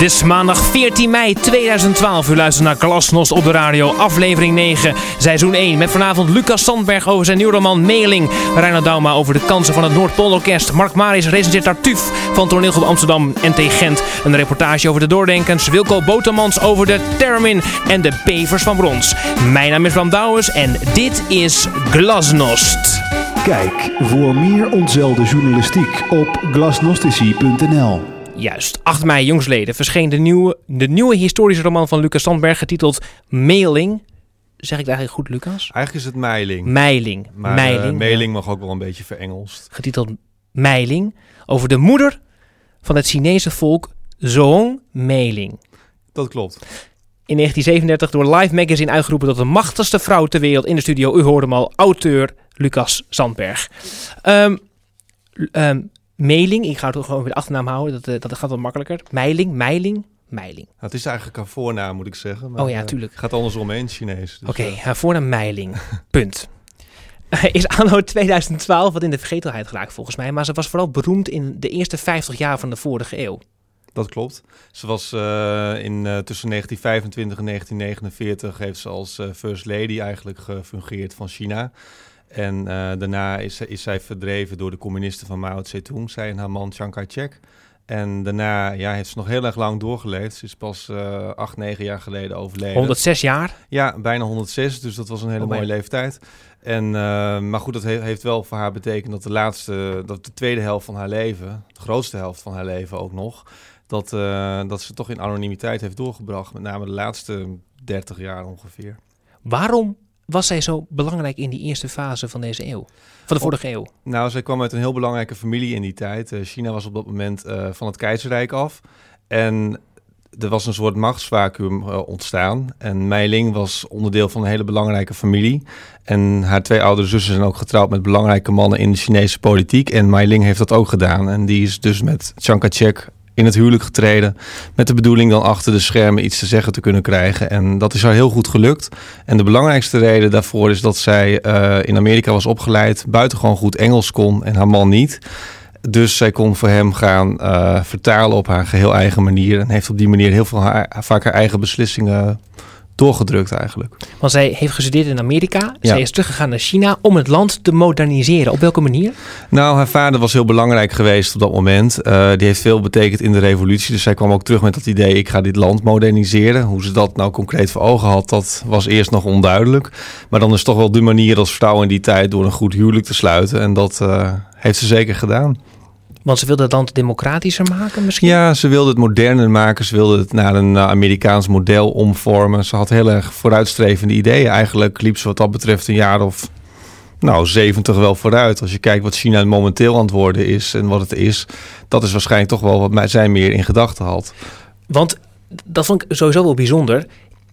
Het is maandag 14 mei 2012. U luistert naar Glasnost op de radio, aflevering 9, seizoen 1. Met vanavond Lucas Sandberg over zijn nieuwe roman Mailing. Reinhard Dauma over de kansen van het Noordpoolorkest. Mark Maris recenseert Tartuffe van Toneelgroep Amsterdam en T Gent. Een reportage over de Doordenkens. Wilco Botermans over de Termin en de Bevers van Brons. Mijn naam is Bram Douwens en dit is Glasnost. Kijk voor meer ontzelde journalistiek op glasnostici.nl. Juist, 8 mei jongsleden verscheen de nieuwe, de nieuwe historische roman van Lucas Sandberg getiteld Mailing. Zeg ik het eigenlijk goed, Lucas? Eigenlijk is het Meiling. Meiling. Maar Meiling. eh, Mailing mag ook wel een beetje verengelst. Getiteld Meiling. Over de moeder van het Chinese volk Zhong Meiling. Dat klopt. In 1937 door Life Magazine uitgeroepen tot de machtigste vrouw ter wereld in de studio. U hoorde hem al, auteur Lucas Sandberg. Ehm, Meiling, ik ga het gewoon weer de achternaam houden, dat, eh, dat gaat wat makkelijker. Meiling, Meiling, Meiling. Nou, het is eigenlijk een voornaam, moet ik zeggen. Maar, Oh ja, eh, tuurlijk. gaat andersom in het Chinees. Dus, Oké, eh, haar voornaam Meiling. Punt. Is anno 2012 wat in de vergetelheid geraakt volgens mij. Maar ze was vooral beroemd in de eerste 50 jaar van de vorige eeuw. dat klopt. Ze was eh, in, eh, tussen 1925 en 1949 heeft ze als eh, First Lady eigenlijk gefungeerd van China. En eh, daarna is, zij verdreven door de communisten van Mao Zedong, zij en haar man Chiang Kai-shek. En daarna ja, heeft ze nog heel erg lang doorgeleefd. Ze is pas eh, acht, negen jaar geleden overleden. 106 jaar. Ja, bijna 106, dus dat was een hele Oh, mooie leeftijd. En, eh, maar goed, dat he- heeft wel voor haar betekend dat de laatste, dat de tweede helft van haar leven, de grootste helft van haar leven ook nog, dat, dat ze toch in anonimiteit heeft doorgebracht. Met name de laatste 30 jaar ongeveer. Waarom was zij zo belangrijk in die eerste fase van deze eeuw? Van de vorige eeuw? Nou, zij kwam uit een heel belangrijke familie in die tijd. Eh, China was op dat moment eh, van het keizerrijk af. En er was een soort machtsvacuum eh, ontstaan. En Meiling was onderdeel van een hele belangrijke familie. En haar twee oudere zussen zijn ook getrouwd met belangrijke mannen in de Chinese politiek. En Meiling heeft dat ook gedaan. En die is dus met Chiang Kai-shek in het huwelijk getreden. Met de bedoeling dan achter de schermen iets te zeggen te kunnen krijgen. En dat is haar heel goed gelukt. En de belangrijkste reden daarvoor is dat zij eh, in Amerika was opgeleid, buitengewoon goed Engels kon en haar man niet. Dus zij kon voor hem gaan eh, vertalen op haar geheel eigen manier. En heeft op die manier heel veel haar, vaak haar eigen beslissingen doorgedrukt eigenlijk. Want zij heeft gestudeerd in Amerika. Ja. Zij is teruggegaan naar China om het land te moderniseren. Op welke manier? Nou, haar vader was heel belangrijk geweest op dat moment. Eh, die heeft veel betekend in de revolutie. Dus zij kwam ook terug met dat idee, ik ga dit land moderniseren. Hoe ze dat nou concreet voor ogen had, dat was eerst nog onduidelijk. Maar dan is toch wel de manier als vrouw in die tijd door een goed huwelijk te sluiten. En dat eh, heeft ze zeker gedaan. Want ze wilde het land democratischer maken misschien? Ja, ze wilde het moderner maken. Ze wilde het naar een eh, Amerikaans model omvormen. Ze had heel erg vooruitstrevende ideeën. Eigenlijk liep ze wat dat betreft een jaar of nou, 70 wel vooruit. Als je kijkt wat China momenteel aan het worden is en wat het is. Dat is waarschijnlijk toch wel wat mij- zij meer in gedachten had. Want dat vond ik sowieso wel bijzonder.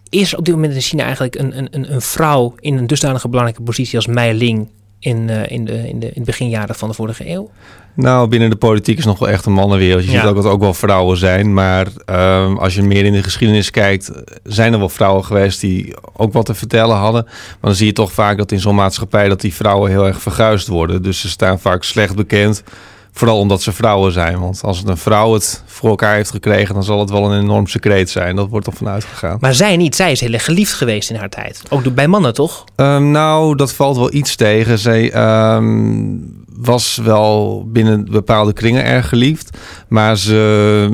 Is op dit moment in China eigenlijk een, een, een- een vrouw in een dusdanige belangrijke positie als Mei Ling in, eh, in, de, in, de, in de beginjaren van de vorige eeuw? Nou, binnen de politiek is nog wel echt een mannenwereld. Je Ja. ziet ook dat er ook wel vrouwen zijn. Maar ehm, als je meer in de geschiedenis kijkt, zijn er wel vrouwen geweest die ook wat te vertellen hadden. Maar dan zie je toch vaak dat in zo'n maatschappij dat die vrouwen heel erg verguisd worden. Dus ze staan vaak slecht bekend. Vooral omdat ze vrouwen zijn. Want als een vrouw het voor elkaar heeft gekregen, dan zal het wel een enorm secreet zijn. Dat wordt er vanuit gegaan. Maar zij niet. Zij is heel erg geliefd geweest in haar tijd. Ook bij mannen, toch? Ehm, nou, dat valt wel iets tegen. Zij ehm, was wel binnen bepaalde kringen erg geliefd. Maar ze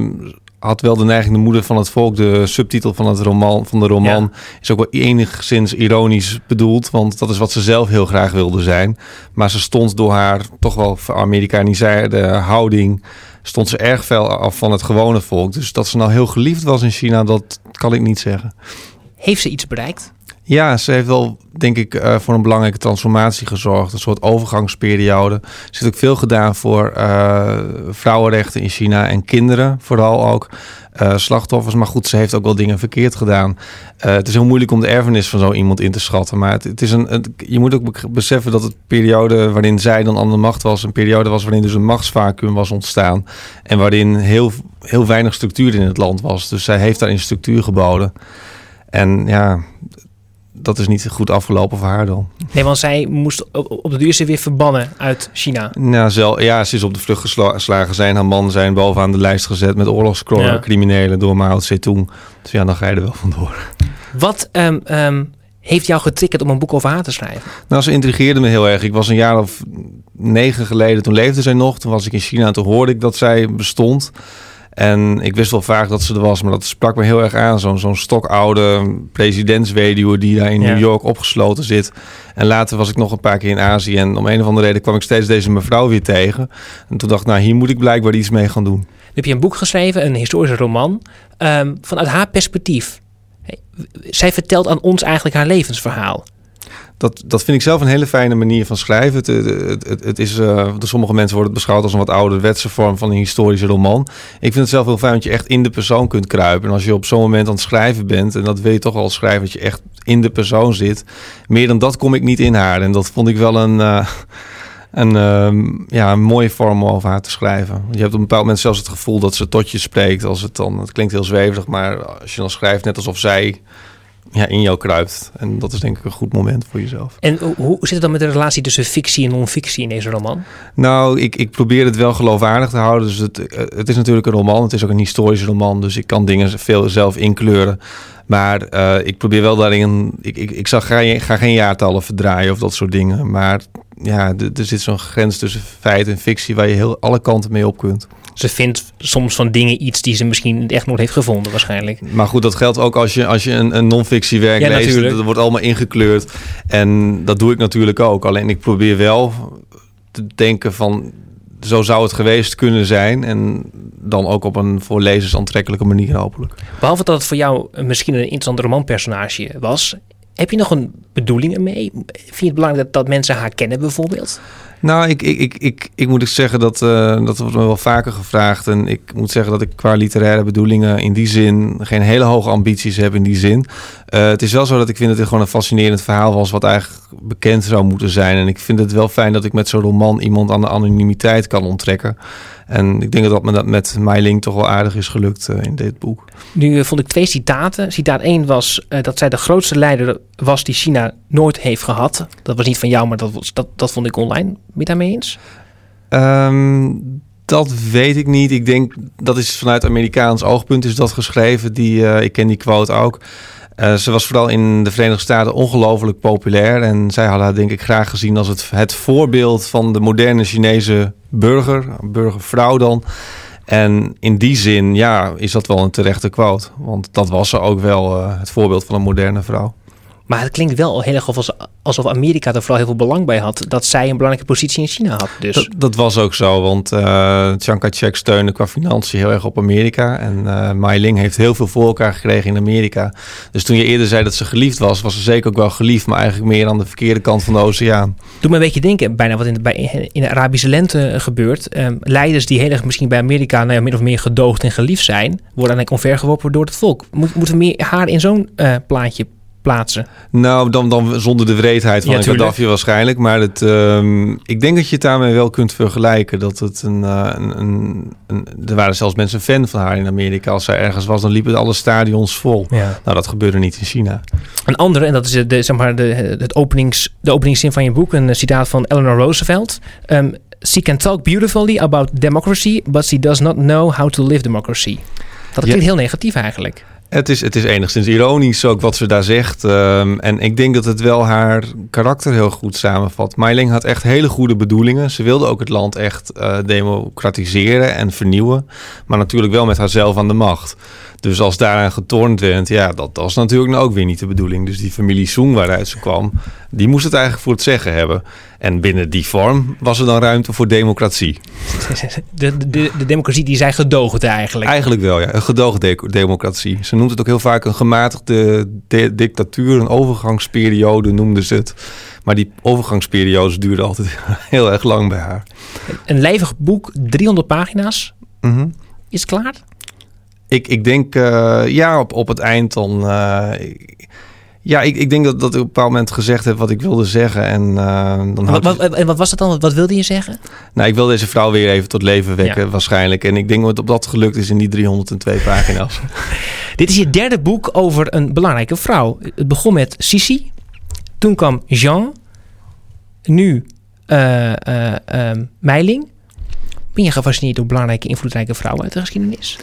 had wel de neiging, de moeder van het volk, de subtitel van, het roman, van de roman, is ook wel enigszins ironisch bedoeld. Want dat is wat ze zelf heel graag wilde zijn. Maar ze stond door haar toch wel Amerikaniseerde houding, stond ze erg veel af van het gewone volk. Dus dat ze nou heel geliefd was in China, dat kan ik niet zeggen. Heeft ze iets bereikt? Ja, ze heeft wel, denk ik, eh, voor een belangrijke transformatie gezorgd. Een soort overgangsperiode. Ze heeft ook veel gedaan voor eh, vrouwenrechten in China en kinderen, vooral ook. eh, slachtoffers, maar goed, ze heeft ook wel dingen verkeerd gedaan. Het is heel moeilijk om de erfenis van zo iemand in te schatten. Maar het, het is een, je moet ook be- beseffen dat het periode waarin zij dan aan de macht was, een periode was waarin dus een machtsvacuum was ontstaan. En waarin heel, heel weinig structuur in het land was. Dus zij heeft daarin structuur geboden. En ja, dat is niet goed afgelopen voor haar dan. Nee, want zij moest op, de duur ze weer verbannen uit China. Nou, zel, ja, ze is op de vlucht geslagen. Zijn haar man zijn bovenaan de lijst gezet met Ja. oorlogscriminelen door Mao Zedong. Dus ja, dan ga je er wel vandoor. Wat ehm, ehm, heeft jou getriggerd om een boek over haar te schrijven? Nou, ze intrigeerde me heel erg. Ik was een jaar of negen geleden, toen leefde zij nog. Toen was ik in China en toen hoorde ik dat zij bestond. En ik wist wel vaak dat ze er was, maar dat sprak me heel erg aan. Zo'n zo'n stokoude presidentsweduwe die daar in Ja. New York opgesloten zit. En later was ik nog een paar keer in Azië. En om een of andere reden kwam ik steeds deze mevrouw weer tegen. En toen dacht ik, nou, hier moet ik blijkbaar iets mee gaan doen. Nu heb je een boek geschreven, een historische roman, ehm, vanuit haar perspectief. Zij vertelt aan ons eigenlijk haar levensverhaal. Dat, dat vind ik zelf een hele fijne manier van schrijven. Het, het, het, is, door sommige mensen wordt het beschouwd als een wat ouderwetse vorm van een historische roman. Ik vind het zelf heel fijn dat je echt in de persoon kunt kruipen. En als je op zo'n moment aan het schrijven bent, en dat wil je toch al schrijven, dat je echt in de persoon zit. Meer dan dat kom ik niet in haar. En dat vond ik wel een, eh, een, ehm, ja, mooie vorm om over haar te schrijven. Je hebt op een bepaald moment zelfs het gevoel dat ze tot je spreekt. Als het dan, het klinkt heel zweverig, maar als je dan schrijft, net alsof zij ja, in jou kruipt. En dat is denk ik een goed moment voor jezelf. En hoe, zit het dan met de relatie tussen fictie en non-fictie in deze roman? Nou, ik, ik probeer het wel geloofwaardig te houden. Dus het, eh, het is natuurlijk een roman. Het is ook een historische roman. Dus ik kan dingen veel zelf inkleuren. Maar eh, ik probeer wel daarin... Ik, ik, ik zag, ga, ga geen jaartallen verdraaien of dat soort dingen. Maar ja, er zit zo'n grens tussen feit en fictie... waar je heel alle kanten mee op kunt. Ze vindt soms van dingen iets die ze misschien echt nooit heeft gevonden waarschijnlijk. Maar goed, dat geldt ook als je, als je een, een non-fictiewerk Ja, leest. natuurlijk. Dat wordt allemaal ingekleurd. En dat doe ik natuurlijk ook. Alleen ik probeer wel te denken van... Zo zou het geweest kunnen zijn. En dan ook op een voor lezers aantrekkelijke manier hopelijk. Behalve dat het voor jou misschien een interessant romanpersonage was, heb je nog een bedoeling ermee? Vind je het belangrijk dat, dat mensen haar kennen bijvoorbeeld? Nou, ik, ik, ik, ik, ik moet eens zeggen dat eh, dat wordt me wel vaker gevraagd. En ik moet zeggen dat ik qua literaire bedoelingen in die zin geen hele hoge ambities heb in die zin. Eh, het is wel zo dat ik vind dat dit gewoon een fascinerend verhaal was, wat eigenlijk bekend zou moeten zijn. En ik vind het wel fijn dat ik met zo'n roman iemand aan de anonimiteit kan onttrekken. En ik denk dat me dat met Meiling toch wel aardig is gelukt eh, in dit boek. Nu vond ik twee citaten. Citaat 1 was dat zij de grootste leider was die China nooit heeft gehad. Dat was niet van jou, maar dat, dat vond ik online. Ben daarmee eens? Ehm, dat weet ik niet. Ik denk dat is vanuit Amerikaans oogpunt is dat geschreven. Die, eh, ik ken die quote ook. Eh, ze was vooral in de Verenigde Staten ongelooflijk populair. En zij hadden haar denk ik graag gezien als het, het voorbeeld van de moderne Chinese burger. Burgervrouw dan. En in die zin, ja, is dat wel een terechte quote. Want dat was ze ook wel, eh, het voorbeeld van een moderne vrouw. Maar het klinkt wel heel erg alsof, alsof Amerika er vooral heel veel belang bij had dat zij een belangrijke positie in China had. Dus Dat, dat was ook zo, want eh Chiang Kai-shek steunde qua financiën heel erg op Amerika. En eh Mai Ling heeft heel veel voor elkaar gekregen in Amerika. Dus toen je eerder zei dat ze geliefd was, was ze zeker ook wel geliefd, maar eigenlijk meer aan de verkeerde kant van de oceaan. Doe me een beetje denken, bijna wat in de, bij, in de Arabische lente eh, gebeurt. Ehm, leiders die heel erg misschien bij Amerika nou ja, min of meer gedoogd en geliefd zijn, worden eigenlijk omvergeworpen door het volk. Moet, moeten we meer haar in zo'n eh, plaatje plaatsen? Nou, dan, dan zonder de wreedheid van Ja. Gaddafi waarschijnlijk. Maar het, ehm, ik denk dat je het daarmee wel kunt vergelijken. Dat het een, eh, een, een, een- Er waren zelfs mensen fan van haar in Amerika. Als zij ergens was, dan liepen alle stadions vol. Ja. Nou, dat gebeurde niet in China. Een andere, en dat is de, zeg maar de, het openings, de openingszin van je boek, een citaat van Eleanor Roosevelt. Ehm, she can talk beautifully about democracy, but she does not know how to live democracy. Dat Ja. klinkt heel negatief eigenlijk. Het is, het is enigszins ironisch ook wat ze daar zegt. Ehm, en ik denk dat het wel haar karakter heel goed samenvat. Meiling had echt hele goede bedoelingen. Ze wilde ook het land echt eh, democratiseren en vernieuwen. Maar natuurlijk wel met haarzelf aan de macht. Dus als daaraan getornd werd, ja, dat, dat was natuurlijk nou ook weer niet de bedoeling. Dus die familie Soong waaruit ze kwam, die moest het eigenlijk voor het zeggen hebben. En binnen die vorm was er dan ruimte voor democratie. De, de, de, de democratie die zij gedoogde eigenlijk. Eigenlijk wel, ja. Een gedoogdemocratie. Ze noemt het ook heel vaak een gematigde de- dictatuur, een overgangsperiode noemden ze het. Maar die overgangsperiodes duurden altijd heel erg lang bij haar. Een lijvig boek, 300 pagina's. Mhm. Is het klaar? Ik, ik denk, eh, ja, op, op het eind dan... eh, ja, ik, ik denk dat, dat ik op een bepaald moment gezegd heb wat ik wilde zeggen. En eh, dan Wat, en wat was dat dan? Wat, wilde je zeggen? Nou, ik wil deze vrouw weer even tot leven wekken, Ja. waarschijnlijk. En ik denk dat dat gelukt is in die 302 pagina's. Dit is je derde boek over een belangrijke vrouw. Het begon met Sisi. Toen kwam Jean. Nu uh, uh, Meiling. Ben je gefascineerd door belangrijke, invloedrijke vrouwen uit de geschiedenis?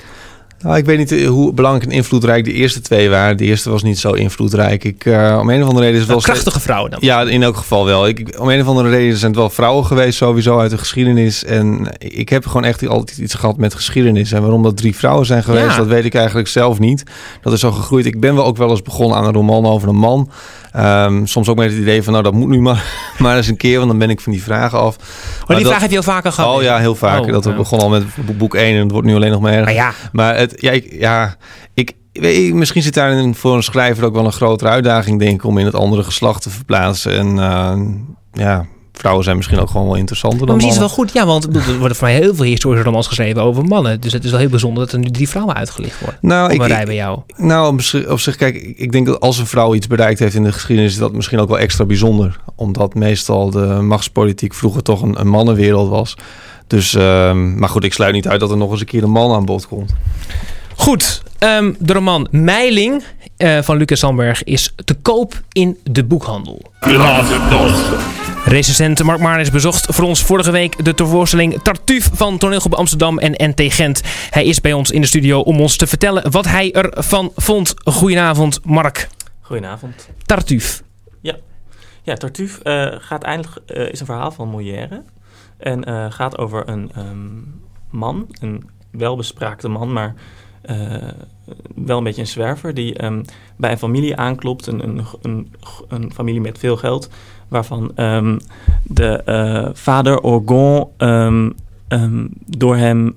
Nou, ik weet niet eh, hoe belangrijk en invloedrijk de eerste twee waren. De eerste was niet zo invloedrijk. Ik, uh, om een of andere reden is het wel... krachtige vrouwen dan? Ja, in elk geval wel. Ik, om een of andere reden zijn het wel vrouwen geweest sowieso uit de geschiedenis. En ik heb gewoon echt altijd iets gehad met geschiedenis. En waarom dat drie vrouwen zijn geweest, dat weet ik eigenlijk zelf niet. Dat is zo gegroeid. Ik ben wel ook wel eens begonnen aan een roman over een man. Um, soms ook met het idee van, nou dat moet nu maar, maar eens een keer, want dan ben ik van die vragen af. Maar, maar die vraag heb je al vaker gehad? Oh ja, heel vaak. Oh, dat we begonnen al met boek 1 en het wordt nu alleen nog meer. Maar ja. Maar het, ja, ik, ja, ik, weet, misschien zit daar voor een schrijver ook wel een grotere uitdaging, denk ik, om in het andere geslacht te verplaatsen. En uh, ja, vrouwen zijn misschien ook gewoon wel interessanter dan mannen. is wel goed, ja, want er worden voor mij heel veel historische romans geschreven over mannen. Dus het is wel heel bijzonder dat er nu drie vrouwen uitgelicht worden. Nou, ik, rij bij jou. Nou, op zich, kijk, ik denk dat als een vrouw iets bereikt heeft in de geschiedenis, is dat misschien ook wel extra bijzonder. Omdat meestal de machtspolitiek vroeger toch een, een mannenwereld was. Dus, um, maar goed, ik sluit niet uit dat er nog eens een keer een man aan bod komt. Goed, um, de roman Meiling uh, van Lucas Sandberg is te koop in de boekhandel. Recensent Mark Marnis bezocht voor ons vorige week de toevoorstelling Tartuffe van Toneelgroep Amsterdam en NT Gent. Hij is bij ons in de studio om ons te vertellen wat hij ervan vond. Goedenavond, Mark. Goedenavond. Tartuffe. Ja, ja Tartuffe uh, gaat eindelijk, uh, is een verhaal van Molière. En gaat over een um, man, een welbespraakte man, maar wel een beetje een zwerver, die um, bij een familie aanklopt, een, een, een, een familie met veel geld, waarvan um, de uh, vader Orgon um, door hem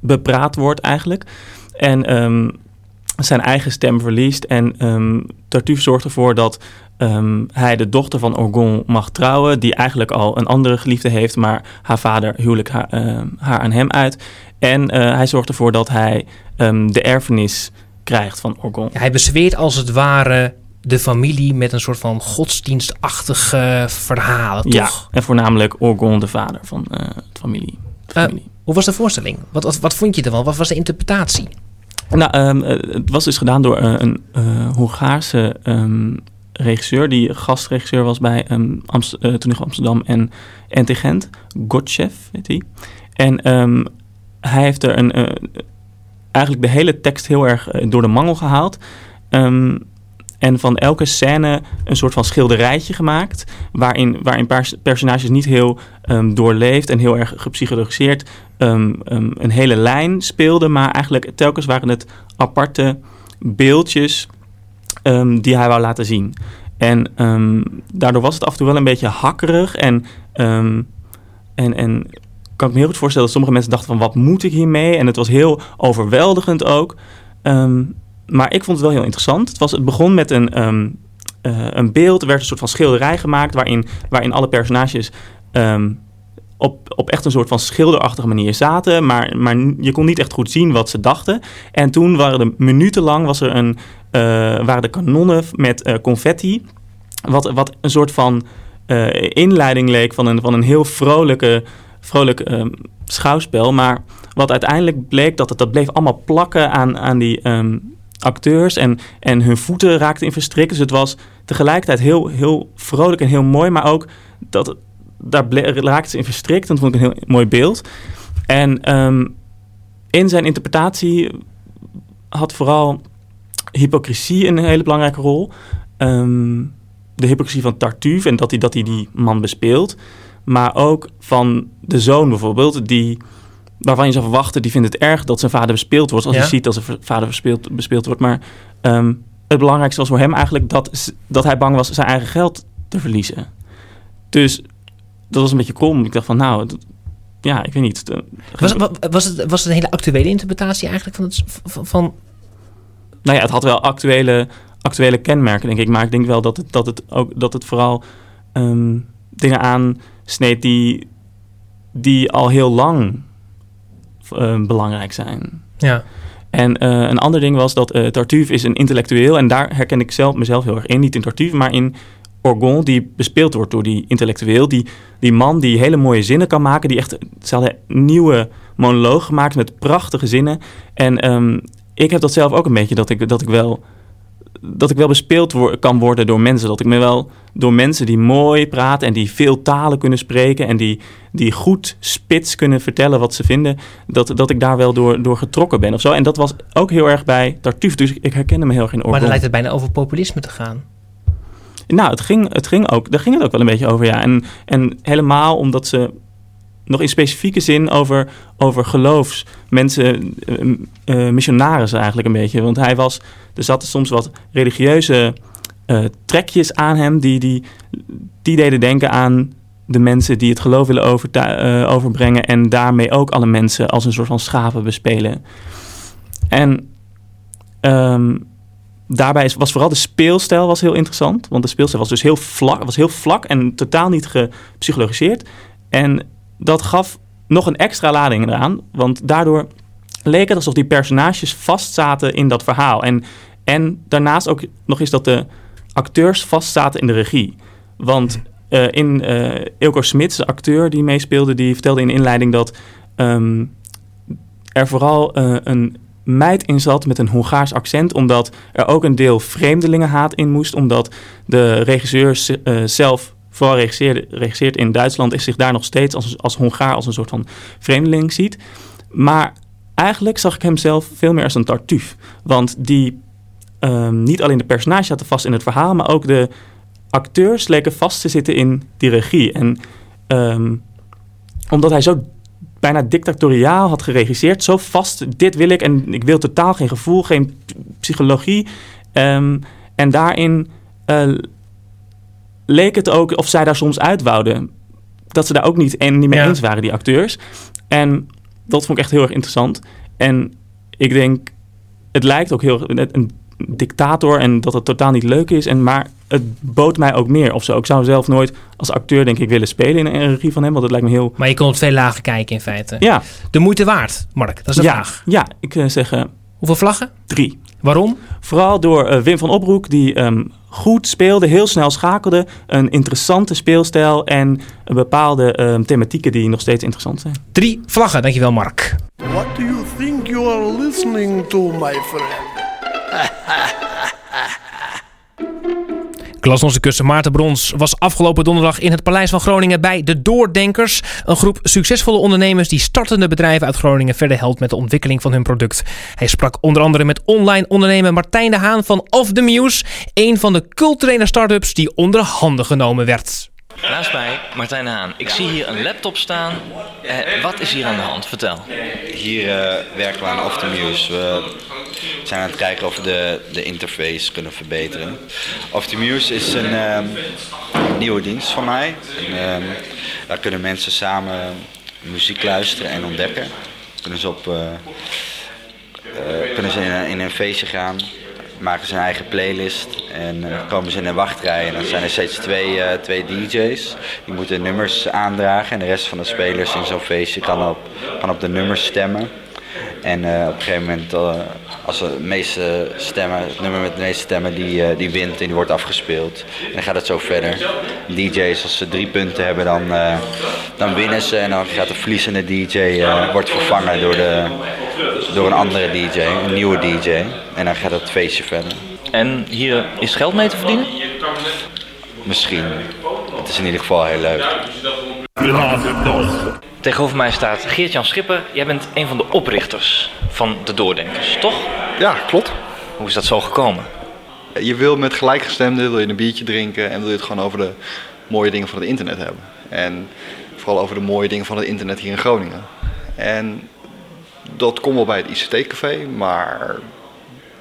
bepraat wordt eigenlijk. En zijn eigen stem verliest. En Tartuffe zorgt ervoor dat hij de dochter van Orgon mag trouwen, die eigenlijk al een andere geliefde heeft, maar haar vader huwelijk haar, uh, haar aan hem uit. En uh, hij zorgt ervoor dat hij de erfenis krijgt van Orgon. Ja, hij bezweert als het ware de familie met een soort van godsdienstachtige verhalen, toch? Ja, en voornamelijk Orgon, de vader van uh, de familie. Hoe was de voorstelling? Wat, wat, wat, vond je ervan? Wat was de interpretatie? Nou, um, het was dus gedaan door een uh, Hongaarse um, regisseur... die gastregisseur was bij um, Amst Amsterdam en NT Gent. Gotchev heet hij. En um, hij heeft er een, eigenlijk de hele tekst heel erg door de mangel gehaald... Um, en van elke scène een soort van schilderijtje gemaakt. Waarin, waarin personages niet heel doorleefd en heel erg gepsychologiseerd een hele lijn speelden. Maar eigenlijk telkens waren het aparte beeldjes die hij wou laten zien. En daardoor was het af en toe wel een beetje hakkerig. En, en, en kan ik me heel goed voorstellen dat sommige mensen dachten van wat moet ik hiermee? En het was heel overweldigend ook. Maar ik vond het wel heel interessant. Het, was, het begon met een, uh, een beeld. Er werd een soort van schilderij gemaakt... waarin, waarin alle personages op, op echt een soort van schilderachtige manier zaten. Maar, maar je kon niet echt goed zien wat ze dachten. En toen waren er minutenlang was er een, waren de kanonnen met uh, confetti... Wat, wat een soort van inleiding leek van een, van een heel vrolijke, vrolijk um, schouwspel. Maar wat uiteindelijk bleek, dat het dat bleef allemaal plakken aan, aan die... Um, acteurs en, en hun voeten raakten in verstrikt. Dus het was tegelijkertijd heel, heel vrolijk en heel mooi, maar ook dat, daar raakten ze in verstrikt. Dat vond ik een heel mooi beeld. En um, in zijn interpretatie had vooral hypocrisie een hele belangrijke rol. Um, de hypocrisie van Tartuffe en dat hij, dat hij die man bespeelt. Maar ook van de zoon bijvoorbeeld, die waarvan je zou verwachten, die vindt het erg dat zijn vader bespeeld wordt. Als ja. je ziet dat zijn vader bespeeld, bespeeld wordt. Maar um, het belangrijkste was voor hem eigenlijk dat, dat hij bang was zijn eigen geld te verliezen. Dus dat was een beetje krom. Ik dacht van nou, ja, ik weet niet. Was, was, het, was het een hele actuele interpretatie eigenlijk van het... Van, van... Nou ja, het had wel actuele, actuele kenmerken, denk ik. Maar ik denk wel dat het, dat het, ook, dat het vooral um, dingen aansneed die, die al heel lang uh, belangrijk zijn. Ja. En uh, een ander ding was dat uh, Tartuffe is een intellectueel. En daar herken ik zelf, mezelf heel erg in. Niet in Tartuffe, maar in Orgon, die bespeeld wordt door die intellectueel. Die, die man die hele mooie zinnen kan maken. Die echt, ze hadden nieuwe monoloog gemaakt met prachtige zinnen. En um, ik heb dat zelf ook een beetje, dat ik, dat ik wel dat ik wel bespeeld wo- kan worden door mensen. Dat ik me wel door mensen die mooi praten en die veel talen kunnen spreken en die, die goed spits kunnen vertellen wat ze vinden, dat, dat ik daar wel door, door getrokken ben of zo. En dat was ook heel erg bij Tartuffe, dus ik, herkende me heel erg in Maar dan lijkt het bijna over populisme te gaan. Nou, het ging, het ging ook, daar ging het ook wel een beetje over, ja. En, en helemaal omdat ze nog in specifieke zin over, over geloofs, mensen, eh, eh, missionarissen eigenlijk een beetje. Want hij was, er zaten soms wat religieuze eh, trekjes aan hem die, die, die deden denken aan de mensen die het geloof willen eh, overbrengen en daarmee ook alle mensen als een soort van schapen bespelen. En ehm, daarbij was vooral de speelstijl was heel interessant. Want de speelstijl was dus heel vlak, was heel vlak en totaal niet gepsychologiseerd. En dat gaf nog een extra lading eraan. Want daardoor leek het alsof die personages vastzaten in dat verhaal. En, en daarnaast ook nog eens dat de acteurs vastzaten in de regie. Want eh, in eh Ilko Smits, de acteur die meespeelde, die vertelde in de inleiding dat ehm, er vooral eh, een meid in zat met een Hongaars accent, omdat er ook een deel vreemdelingenhaat in moest, omdat de regisseur zelf vooral regisseerde, regisseert in Duitsland, is zich daar nog steeds als, als Hongaar, als een soort van vreemdeling ziet. Maar eigenlijk zag ik hem zelf veel meer als een tartuf. Want die ehm, niet alleen de personages zaten vast in het verhaal, maar ook de acteurs leken vast te zitten in die regie. En ehm, omdat hij zo bijna dictatoriaal had geregisseerd, zo vast, dit wil ik en ik wil totaal geen gevoel, geen psychologie. Ehm, en daarin eh, leek het ook of zij daar soms uit wouden. Dat ze daar ook niet, en niet mee Ja. eens waren, die acteurs. En dat vond ik echt heel erg interessant. En ik denk, het lijkt ook heel net een dictator en dat het totaal niet leuk is. En, maar het bood mij ook meer of zo. Ik zou zelf nooit als acteur denk ik willen spelen in een regie van hem, want het lijkt me heel... Maar je kon op twee lagen kijken in feite. Ja, De moeite waard, Mark. Dat is de ja, vraag. ja ik eh, zeg eh, Hoeveel vlaggen? drie. Waarom? Vooral door eh, Wim van Oproek, die ehm, goed speelde, heel snel schakelde. Een interessante speelstijl en een bepaalde ehm, thematieken die nog steeds interessant zijn. Drie vlaggen, dankjewel Mark. What do you think you are listening to, my friend? Glasnossenkussen Maarten Brons was afgelopen donderdag in het Paleis van Groningen bij De Doordenkers. Een groep succesvolle ondernemers die startende bedrijven uit Groningen verder helpt met de ontwikkeling van hun product. Hij sprak onder andere met online ondernemer Martijn de Haan van Off The Muse. Een van de culturele start-ups die onder handen genomen werd. Naast mij Martijn Haan. Ik zie hier een laptop staan. Eh, wat is hier aan de hand? Vertel. Hier eh, werken we aan Off the Muse. We zijn aan het kijken of we de, de interface kunnen verbeteren. Off the Muse is een ehm, nieuwe dienst van mij. En, ehm, daar kunnen mensen samen muziek luisteren en ontdekken. Kunnen ze, op, eh, eh, kunnen ze in, in een feestje gaan, maken ze een eigen playlist en eh, komen ze in een wachtrij. En dan zijn er steeds twee, eh, twee DJ's. Die moeten nummers aandragen en de rest van de spelers in zo'n feestje kan op, kan op de nummers stemmen. En eh, op een gegeven moment, eh, als de meeste stemmen, het nummer met de meeste stemmen, die, die wint en die wordt afgespeeld. En dan gaat het zo verder. DJ's, als ze drie punten hebben, dan, dan winnen ze. En dan gaat de verliezende DJ wordt vervangen door, de, door een andere DJ, een nieuwe DJ. En dan gaat het feestje verder. En hier is geld mee te verdienen? Misschien. Het is in ieder geval heel leuk. Tegenover mij staat Geert-Jan Schipper. Jij bent een van de oprichters van de Doordenkers, toch? Ja, klopt. Hoe is dat zo gekomen? Je wil met gelijkgestemden wil je een biertje drinken en wil je het gewoon over de mooie dingen van het internet hebben. En vooral over de mooie dingen van het internet hier in Groningen. En dat komt wel bij het ICT-café, maar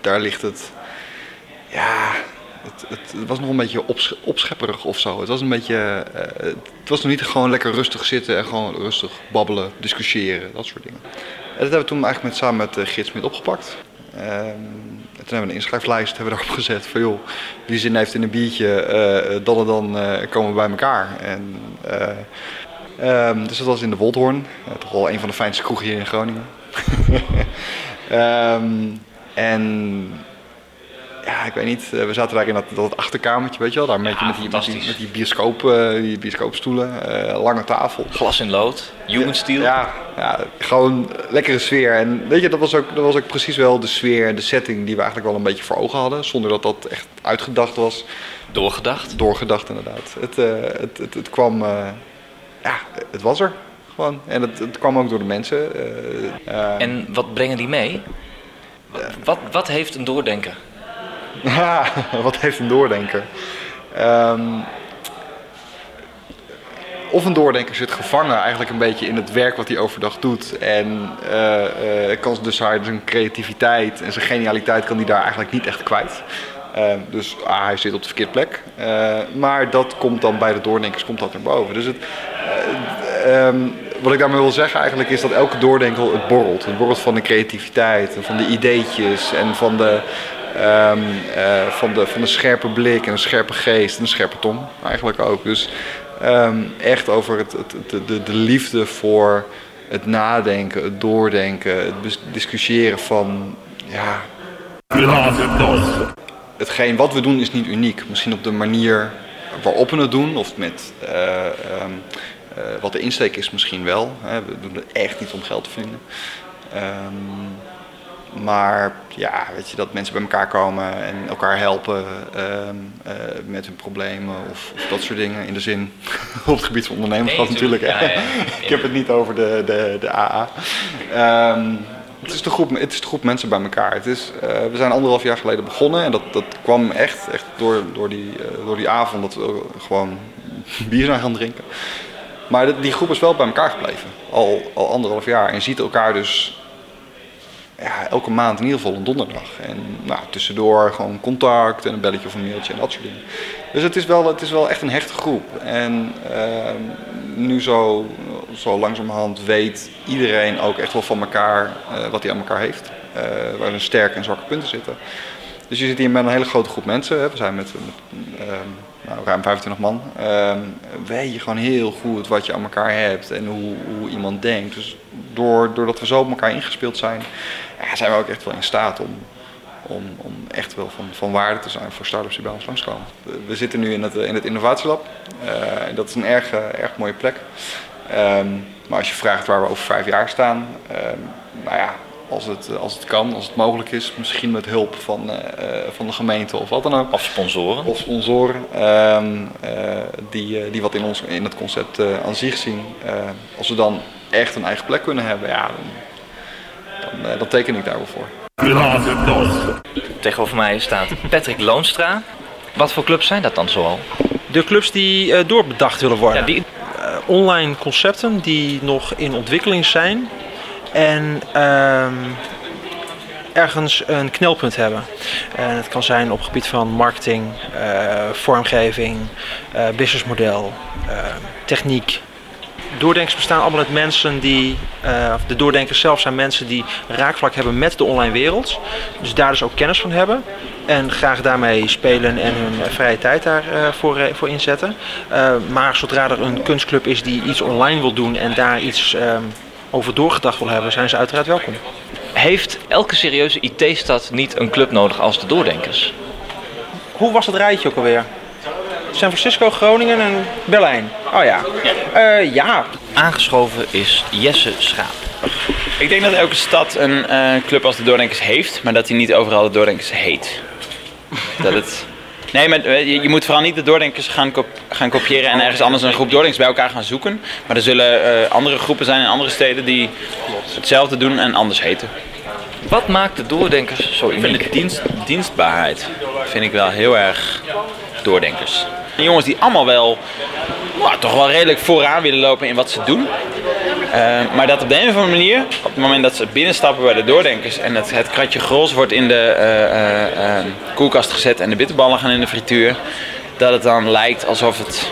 daar ligt het. Ja, het, het, was nog een beetje opsch- opschepperig of zo. Het was een beetje. eh, het was nog niet gewoon lekker rustig zitten en gewoon rustig babbelen, discussiëren, dat soort dingen. En dat hebben we toen eigenlijk met, samen met uh, Gids Smit opgepakt. Ehm, en toen hebben we een inschrijflijst hebben we erop gezet van joh, wie zin heeft in een biertje, eh, dan en dan eh, komen we bij elkaar. En, eh, ehm, dus dat was in de Woldhoorn, eh, toch wel een van de fijnste kroegen hier in Groningen. Ehm, en ja, ik weet niet. eh, we zaten daar in dat, dat achterkamertje, weet je wel. Daar met, Ja, met, die, met, die, met die, bioscoop, eh, die bioscoopstoelen, eh, lange tafel. Glas in lood, Jugendstil. Ja, ja, gewoon lekkere sfeer. En weet je, dat was, ook, dat was ook precies wel de sfeer de setting die we eigenlijk wel een beetje voor ogen hadden. Zonder dat dat echt uitgedacht was. Doorgedacht. Doorgedacht inderdaad. Het, het, het, het kwam, ja, het was er gewoon. En het, het kwam ook door de mensen. eh, eh, En wat brengen die mee? Wat, wat heeft een doordenker? Ja, wat heeft een doordenker? Ehm, of een doordenker zit gevangen eigenlijk een beetje in het werk wat hij overdag doet. En eh, eh, kan dus haar zijn creativiteit en zijn genialiteit kan hij daar eigenlijk niet echt kwijt. Ehm, dus ah, hij zit op de verkeerde plek. Maar dat komt dan bij de doordenkers komt dat naar boven. Dus het, eh, ehm, wat ik daarmee wil zeggen eigenlijk is dat elke doordenker het borrelt. Het borrelt van de creativiteit en van de ideetjes en van de, ehm, eh, van de, van de scherpe blik en een scherpe geest en een scherpe tong eigenlijk ook. Dus ehm, echt over het, het, de, de liefde voor het nadenken, het doordenken, het discussiëren van ja, hetgeen wat we doen is niet uniek. Misschien op de manier waarop we het doen, of met eh, ehm, eh, wat de insteek is misschien wel. Hè. We doen het echt niet om geld te verdienen. Ehm, maar ja, weet je, dat mensen bij elkaar komen en elkaar helpen ehm, eh, met hun problemen of, of dat soort dingen. In de zin, op het gebied van ondernemerschap Nee, natuurlijk. hè. ja, ja, ja. Ik heb het niet over de, de, de AA. Ehm, het, is de groep, het is de groep mensen bij elkaar. Het is, eh, we zijn anderhalf jaar geleden begonnen en dat, dat kwam echt, echt door, door, die, eh, door die avond dat we gewoon bier zijn gaan drinken. Maar die groep is wel bij elkaar gebleven, al, al anderhalf jaar. En ziet elkaar dus ja, elke maand in ieder geval een donderdag. En nou, tussendoor gewoon contact en een belletje of een mailtje en dat soort dingen. Dus het is wel, het is wel echt een hechte groep. En ehm, nu zo, zo langzamerhand weet iedereen ook echt wel van elkaar eh, wat hij aan elkaar heeft. eh, waar zijn sterke en zwakke punten zitten. Dus je zit hier met een hele grote groep mensen. Hè. We zijn met, met ehm, nou, ruim 25 man. Ehm, weet je gewoon heel goed wat je aan elkaar hebt en hoe, hoe iemand denkt. Dus door, doordat we zo op elkaar ingespeeld zijn, ja, zijn we ook echt wel in staat om, om, om echt wel van, van waarde te zijn voor start-ups die bij ons langskomen. We, zitten nu in het, in het innovatielab. Eh, en dat is een erg, eh, erg mooie plek. Ehm, maar als je vraagt waar we over vijf jaar staan, ehm, nou ja, als het, als het kan, als het mogelijk is, misschien met hulp van, eh, eh, van de gemeente of wat dan ook. Of sponsoren? Of sponsoren ehm, eh, die, eh, die wat in, ons, in het concept eh, aan zich zien. Eh, als we dan echt een eigen plek kunnen hebben, ja, dan, dan, eh, dan teken ik daar wel voor. Tegenover mij staat Patrick Loonstra. Wat voor clubs zijn dat dan zoal? De clubs die eh, doorbedacht willen worden. Ja, die, Eh, online concepten die nog in ontwikkeling zijn en ehm, ergens een knelpunt hebben. En het kan zijn op het gebied van marketing, eh, vormgeving, eh, businessmodel, eh, techniek. Doordenkers bestaan allemaal uit mensen die, eh, of de doordenkers zelf zijn mensen die raakvlak hebben met de online wereld. Dus daar dus ook kennis van hebben. En graag daarmee spelen en hun vrije tijd daarvoor voor, eh, voor inzetten. Maar zodra er een kunstclub is die iets online wil doen en daar iets ehm, over doorgedacht wil hebben, zijn ze uiteraard welkom. heeft elke serieuze IT-stad niet een club nodig als de Doordenkers? Hoe was het rijtje ook alweer? San Francisco, Groningen en Berlijn. Oh ja. Eh, ja, Aangeschoven is Jesse Schaap. Ik denk dat elke stad een eh, club als de Doordenkers heeft, maar dat hij niet overal de Doordenkers heet. Dat het... Nee, maar eh, je, je moet vooral niet de Doordenkers gaan, kop- gaan kopiëren en ergens anders een groep Doordenkers bij elkaar gaan zoeken. Maar er zullen eh, andere groepen zijn in andere steden die hetzelfde doen en anders heten. Wat maakt de Doordenkers zo Ik vind uniek? de dienst, dienstbaarheid vind ik wel heel erg Doordenkers. En jongens die allemaal wel nou, toch wel redelijk vooraan willen lopen in wat ze doen. Eh, maar dat op de een of andere manier, op het moment dat ze binnenstappen bij de doordenkers en het, het kratje grols wordt in de eh, eh, eh, koelkast gezet en de bitterballen gaan in de frituur, dat het dan lijkt alsof het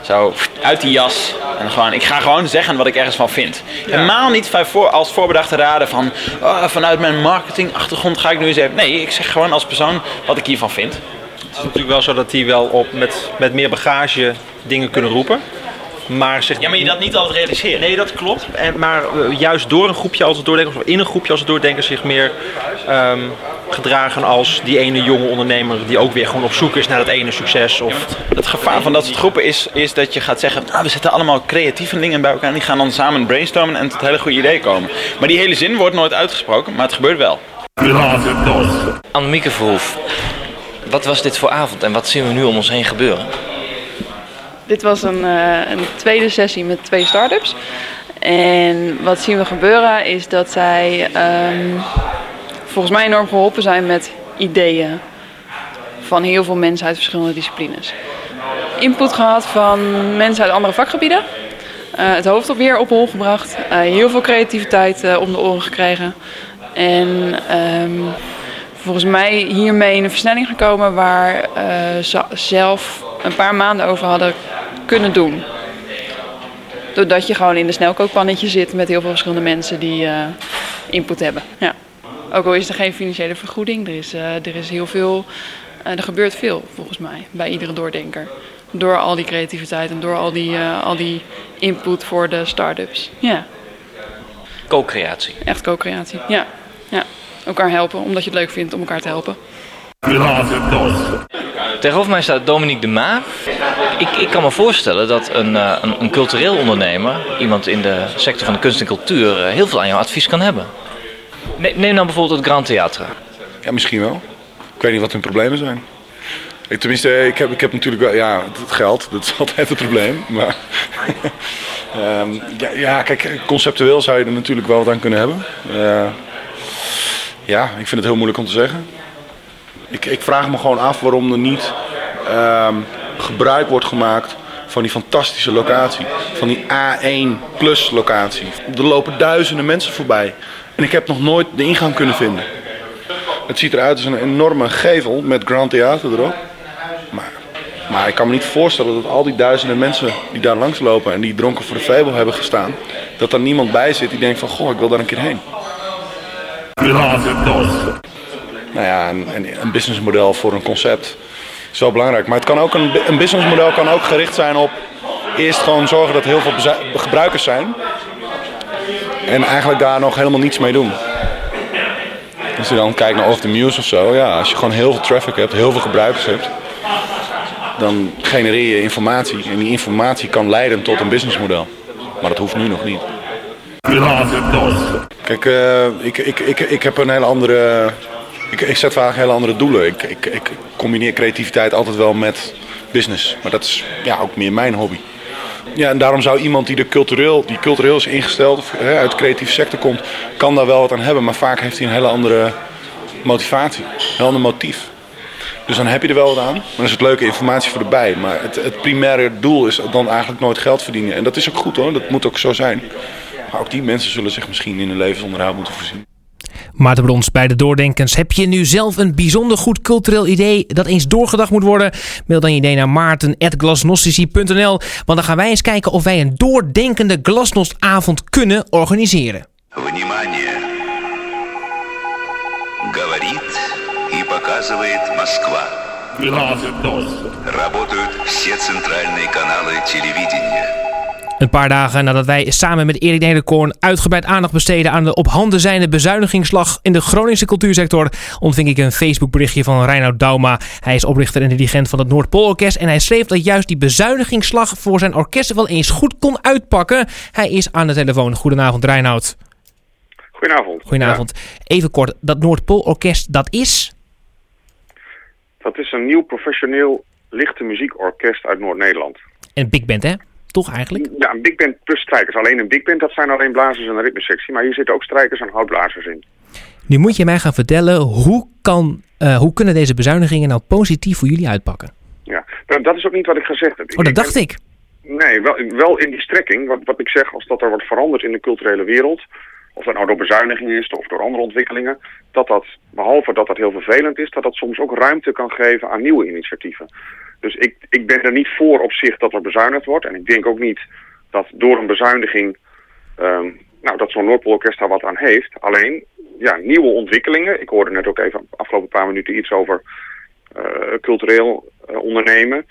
zo uit die jas en gewoon, ik ga gewoon zeggen wat ik ergens van vind. Helemaal niet als voorbedachte raden van oh, vanuit mijn marketingachtergrond ga ik nu eens even. Nee, ik zeg gewoon als persoon wat ik hiervan vind. het is natuurlijk wel zo dat die wel op, met, met meer bagage dingen kunnen roepen. Maar zich Ja, maar je dat niet altijd realiseren. Nee, dat klopt. En, maar eh, juist door een groepje als het doordenkers, of in een groepje als het doordenkers zich meer ehm, gedragen als die ene jonge ondernemer die ook weer gewoon op zoek is naar dat ene succes. Of... Het gevaar van dat soort groepen is, is dat je gaat zeggen, nou, we zetten allemaal creatieve dingen bij elkaar en die gaan dan samen brainstormen en tot hele goede ideeën komen. Maar die hele zin wordt nooit uitgesproken, maar het gebeurt wel. Annemieke Verhoef, wat was dit voor avond en wat zien we nu om ons heen gebeuren? Dit was een, uh, een tweede sessie met twee start-ups. En wat zien we gebeuren is dat zij um, volgens mij enorm geholpen zijn met ideeën van heel veel mensen uit verschillende disciplines. Input gehad van mensen uit andere vakgebieden. Uh, het hoofdopweer op hol gebracht. Uh, heel veel creativiteit om de oren gekregen. En um, volgens mij hiermee in een versnelling gekomen waar ze zelf een paar maanden over hadden kunnen doen. Doordat je gewoon in een snelkookpannetje zit met heel veel verschillende mensen die uh, input hebben. Ja. Ook al is er geen financiële vergoeding, er is, uh, er is heel veel, uh, er gebeurt veel volgens mij bij iedere doordenker. Door al die creativiteit en door al die, al die input voor de start-ups. Ja. Co-creatie. Echt co-creatie, ja. ja. Elkaar helpen, omdat je het leuk vindt om elkaar te helpen. Tegenover mij staat Dominique de Ma. Ik, ik kan me voorstellen dat een, uh, een, een, cultureel ondernemer, iemand in de sector van de kunst en cultuur, uh, heel veel aan jouw advies kan hebben. Ne neem dan bijvoorbeeld het Grand Theater. Ja, misschien wel. Ik weet niet wat hun problemen zijn. Tenminste, ik heb, ik heb natuurlijk wel, ja, het geld, dat is altijd het probleem. Maar um, ja, kijk, conceptueel zou je er natuurlijk wel wat aan kunnen hebben. Uh, ja, ik vind het heel moeilijk om te zeggen. Ik, ik vraag me gewoon af waarom er niet um, gebruik wordt gemaakt van die fantastische locatie. Van die A1 plus locatie. Er lopen duizenden mensen voorbij. En ik heb nog nooit de ingang kunnen vinden. Het ziet eruit als een enorme gevel met Grand Theater erop. Maar, maar ik kan me niet voorstellen dat al die duizenden mensen die daar langs lopen en die dronken voor de Fable hebben gestaan, dat er niemand bij zit die denkt van goh, ik wil daar een keer heen. Nou ja, een, een businessmodel voor een concept is wel belangrijk. Maar het kan ook een, een businessmodel kan ook gericht zijn op eerst gewoon zorgen dat heel veel gebruikers zijn. En eigenlijk daar nog helemaal niets mee doen. Als je dan kijkt naar Off the Muse of zo, ja, als je gewoon heel veel traffic hebt, heel veel gebruikers hebt, dan genereer je informatie. En die informatie kan leiden tot een businessmodel. Maar dat hoeft nu nog niet. Kijk, uh, ik, ik, ik, ik heb een hele andere ik, ik zet vaak hele andere doelen. Ik, ik, ik combineer creativiteit altijd wel met business. Maar dat is ja, ook meer mijn hobby. Ja, en daarom zou iemand die, er cultureel, die cultureel is ingesteld, hè, uit de creatieve sector komt, kan daar wel wat aan hebben. Maar vaak heeft hij een hele andere motivatie, een ander motief. Dus dan heb je er wel wat aan. Maar dan is het leuke informatie voor erbij. Maar het, het primaire doel is dan eigenlijk nooit geld verdienen. En dat is ook goed hoor, dat moet ook zo zijn. Maar ook die mensen zullen zich misschien in hun levensonderhoud moeten voorzien. Maarten Brons bij de Doordenkens. Heb je nu zelf een bijzonder goed cultureel idee dat eens doorgedacht moet worden? Mail dan je idee naar maarten.glasnostici.nl. Want dan gaan wij eens kijken of wij een doordenkende glasnostavond kunnen organiseren. Внимание! Говорит и показывает Москва. Работают все центральные каналы телевидения. Een paar dagen nadat wij samen met Erik Nederkoorn uitgebreid aandacht besteden aan de op handen zijnde bezuinigingsslag in de Groningse cultuursector, ontving ik een Facebookberichtje van Reinoud Dauma. Hij is oprichter en dirigent van het Noordpoolorkest en hij schreef dat juist die bezuinigingsslag voor zijn orkest wel eens goed kon uitpakken. Hij is aan de telefoon. Goedenavond Reinoud. Goedenavond. Goedenavond. Even kort, dat Noordpoolorkest, dat is? Dat is een nieuw professioneel lichte muziekorkest uit Noord-Nederland. Een big band, hè? Toch eigenlijk? Ja, een big band plus strijkers. Alleen een big band, dat zijn alleen blazers en een ritmesectie. Maar hier zitten ook strijkers en houtblazers in. Nu moet je mij gaan vertellen, hoe, kan, uh, hoe kunnen deze bezuinigingen nou positief voor jullie uitpakken? Ja, dat, dat is ook niet wat ik gezegd heb. Oh, dat dacht ik. Nee, wel, wel in die strekking. Wat, wat ik zeg, als dat er wordt veranderd in de culturele wereld... of dat nou door bezuinigingen is of door andere ontwikkelingen... dat dat, behalve dat dat heel vervelend is... dat dat soms ook ruimte kan geven aan nieuwe initiatieven. Dus ik, ik ben er niet voor op zich dat er bezuinigd wordt. En ik denk ook niet dat door een bezuiniging... Um, nou, dat zo'n Noordpoolorkest daar wat aan heeft. Alleen, ja, nieuwe ontwikkelingen. Ik hoorde net ook even afgelopen paar minuten iets over uh, cultureel uh, ondernemen.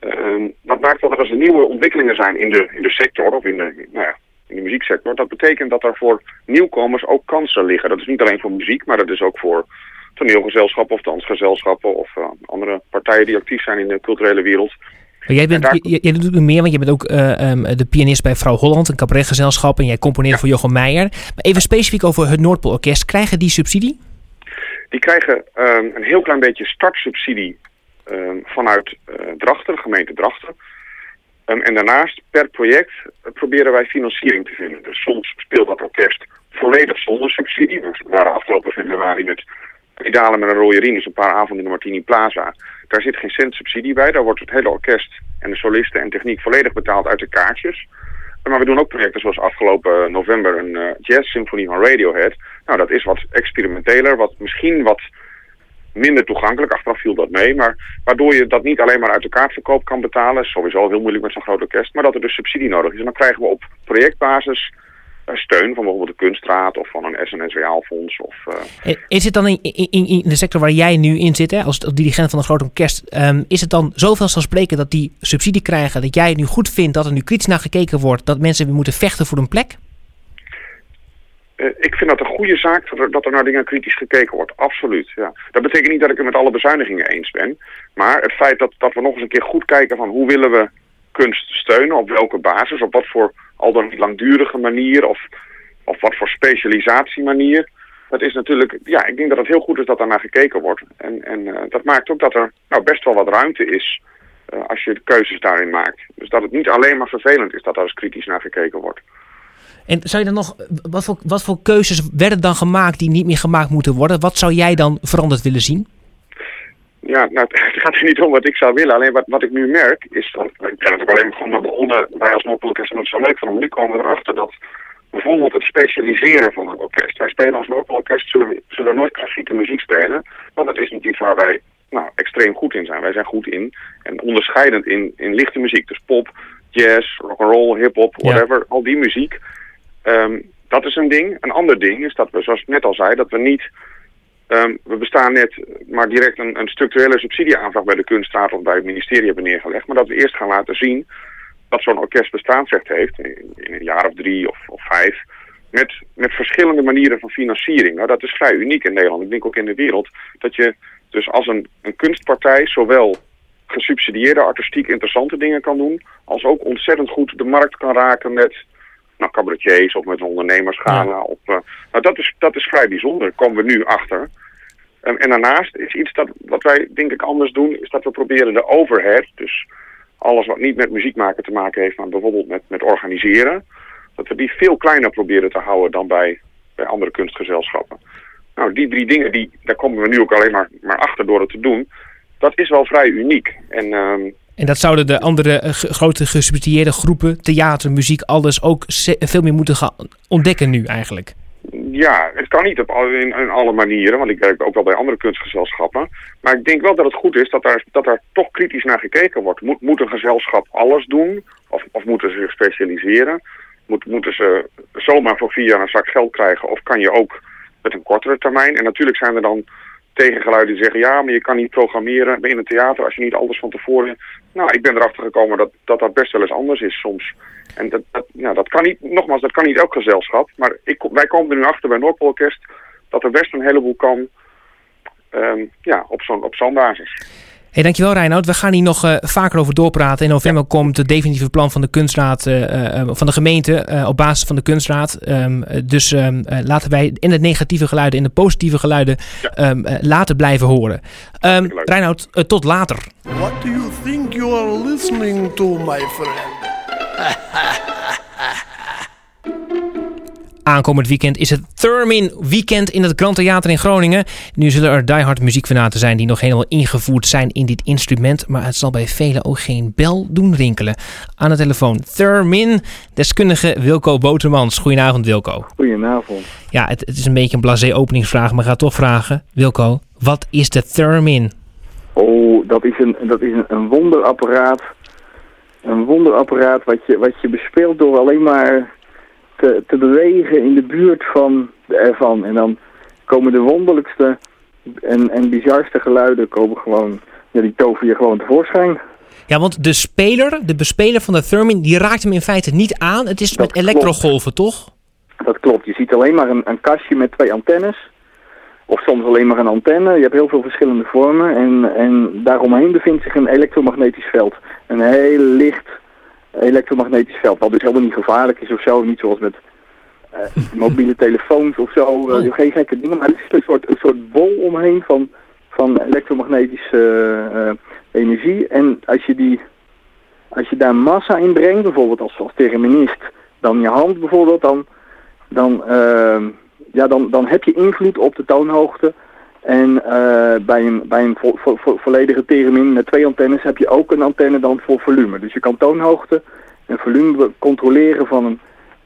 Uh, dat maakt dat er nieuwe ontwikkelingen zijn in de, in de sector of in de, nou ja, in de muzieksector. Dat betekent dat er voor nieuwkomers ook kansen liggen. Dat is niet alleen voor muziek, maar dat is ook voor toneelgezelschappen of dansgezelschappen of eh, andere partijen die actief zijn in de culturele wereld. Maar jij, bent, jij, jij doet meer, want je bent ook eh, ehm, de pianist bij Vrouw Holland, een cabaretgezelschap. En jij componeert voor Jochem Meijer. Maar even specifiek over het Noordpoolorkest. Krijgen die subsidie? Die krijgen ehm, een heel klein beetje startsubsidie ehm, vanuit eh, Drachten, de gemeente Drachten. En daarnaast, per project, proberen wij financiering te vinden. Dus soms speelt dat orkest volledig zonder subsidie. We waren afgelopen februari met Pedalen met een rode ring, dus een paar avonden in de Martini Plaza. Daar zit geen cent subsidie bij. Daar wordt het hele orkest en de solisten en techniek volledig betaald uit de kaartjes. Maar we doen ook projecten zoals afgelopen november een uh, jazz-symfonie van Radiohead. Nou, dat is wat experimenteler, wat misschien wat minder toegankelijk. Achteraf viel dat mee, maar waardoor je dat niet alleen maar uit de kaartverkoop kan betalen. Is sowieso heel moeilijk met zo'n groot orkest, maar dat er dus subsidie nodig is. En dan krijgen we op projectbasis steun van bijvoorbeeld de Kunstraad of van een SNS Reaalfonds. Of, uh... Is het dan in, in, in, de sector waar jij nu in zit, hè, als dirigent van een groot orkest, um, is het dan zoveel spreken dat die subsidie krijgen, dat jij het nu goed vindt, dat er nu kritisch naar gekeken wordt, dat mensen weer moeten vechten voor een plek? Ik vind dat een goede zaak dat er, dat er naar dingen kritisch gekeken wordt. Absoluut. Ja. Dat betekent niet dat ik het met alle bezuinigingen eens ben. Maar het feit dat, dat we nog eens een keer goed kijken van hoe willen we kunst steunen, op welke basis, op wat voor al dan niet langdurige manier of, of wat voor specialisatiemanier. Dat is natuurlijk, ja, ik denk dat het heel goed is dat daar naar gekeken wordt. En, en uh, dat maakt ook dat er nou, best wel wat ruimte is uh, als je keuzes daarin maakt. Dus dat het niet alleen maar vervelend is dat daar eens kritisch naar gekeken wordt. En zou je dan nog, wat voor, wat voor keuzes werden dan gemaakt die niet meer gemaakt moeten worden? Wat zou jij dan veranderd willen zien? Ja, nou, het gaat er niet om wat ik zou willen. Alleen wat, wat ik nu merk is dat, ik ben natuurlijk alleen gewoon maar begonnen bij als Noordpoolorkest en het zo leuk van. Nu komen we erachter dat bijvoorbeeld het specialiseren van een orkest. Wij spelen als Noordpoolorkest, zullen we zullen nooit klassieke muziek spelen. Want dat is niet iets waar wij nou, extreem goed in zijn. Wij zijn goed in en onderscheidend in, in lichte muziek. Dus pop, jazz, rock'n'roll, hip-hop, whatever, ja. al die muziek. Um, dat is een ding. Een ander ding is dat we, zoals ik net al zei, dat we niet Um, we bestaan net maar direct een, een, structurele subsidieaanvraag bij de kunstraad of bij het ministerie hebben neergelegd. Maar dat we eerst gaan laten zien dat zo'n orkest bestaansrecht heeft in, in, een jaar of drie of, of vijf. Met, met verschillende manieren van financiering. Nou, dat is vrij uniek in Nederland. Ik denk ook in de wereld. Dat je dus als een, een kunstpartij zowel gesubsidieerde, artistiek interessante dingen kan doen. Als ook ontzettend goed de markt kan raken met nou, cabaretiers of met ondernemers gaan. Ja. Op, uh, nou, dat is, dat is vrij bijzonder. Daar komen we nu achter. Um, en daarnaast is iets dat, wat wij denk ik anders doen, is dat we proberen de overhead, dus alles wat niet met muziek maken te maken heeft, maar bijvoorbeeld met, met organiseren, dat we die veel kleiner proberen te houden dan bij, bij andere kunstgezelschappen. Nou, die drie dingen, die, daar komen we nu ook alleen maar, maar achter door het te doen. Dat is wel vrij uniek. En um, en dat zouden de andere uh, grote gesubsidieerde groepen, theater, muziek, alles ook veel meer moeten ontdekken nu eigenlijk. Ja, het kan niet op in, in, alle manieren, want ik werk ook wel bij andere kunstgezelschappen. Maar ik denk wel dat het goed is dat daar, dat daar toch kritisch naar gekeken wordt. Moet, moet een gezelschap alles doen? Of, of moeten ze zich specialiseren? Moet, moeten ze zomaar voor vier jaar een zak geld krijgen? Of kan je ook met een kortere termijn? En natuurlijk zijn er dan tegengeluiden die zeggen... ja, maar je kan niet programmeren in een theater als je niet alles van tevoren... Nou, ik ben erachter gekomen dat, dat dat best wel eens anders is soms. En dat, dat, dat kan niet, nogmaals, dat kan niet elk gezelschap. Maar ik, wij komen er nu achter bij Noordpoolorkest dat er best een heleboel kan um, ja, op zo'n op zo'n basis. Hey, dankjewel Reinoud. We gaan hier nog uh, vaker over doorpraten. In november komt het definitieve plan van de kunstraad, uh, uh, van de gemeente op basis van de kunstraad. Um, dus um, laten wij in de negatieve geluiden, in de positieve geluiden ja. um, laten blijven horen. Reinoud, tot later. What do you think you are listening to, my friend? Aankomend weekend is het Thermin Weekend in het Grand Theater in Groningen. Nu zullen er diehard muziekfanaten zijn die nog helemaal ingevoerd zijn in dit instrument. Maar het zal bij velen ook geen bel doen rinkelen. Aan de telefoon Thermin, deskundige Wilco Botermans. Goedenavond Wilco. Goedenavond. Ja, het, het is een beetje een blasé openingsvraag, maar ga toch vragen. Wilco, wat is de Thermin? Oh, dat is een, dat is een, een wonderapparaat. Een wonderapparaat wat je, wat je bespeelt door alleen maar te, te bewegen in de buurt van ervan. En dan komen de wonderlijkste en, en bizarste geluiden komen gewoon, ja, die tover je gewoon tevoorschijn. Ja, want de speler, de bespeler van de Thermin, die raakt hem in feite niet aan. Het is dat met elektrogolven, toch? Dat klopt. Je ziet alleen maar een, een kastje met twee antennes. of soms alleen maar een antenne. Je hebt heel veel verschillende vormen en, en daaromheen bevindt zich een elektromagnetisch veld. Een heel licht elektromagnetisch veld, wat dus helemaal niet gevaarlijk is of zo, niet zoals met eh, mobiele telefoons of zo, eh, geen gekke dingen, maar het is een soort, een soort bol omheen van, van elektromagnetische eh, energie. En als je, die, als je daar massa in brengt, bijvoorbeeld als, als terminist, dan je hand bijvoorbeeld, dan, dan, ja, dan, dan heb je invloed op de toonhoogte. En eh, bij een, bij een vo, vo- vo- volledige theremin met twee antennes heb je ook een antenne dan voor volume. Dus je kan toonhoogte en volume controleren van een,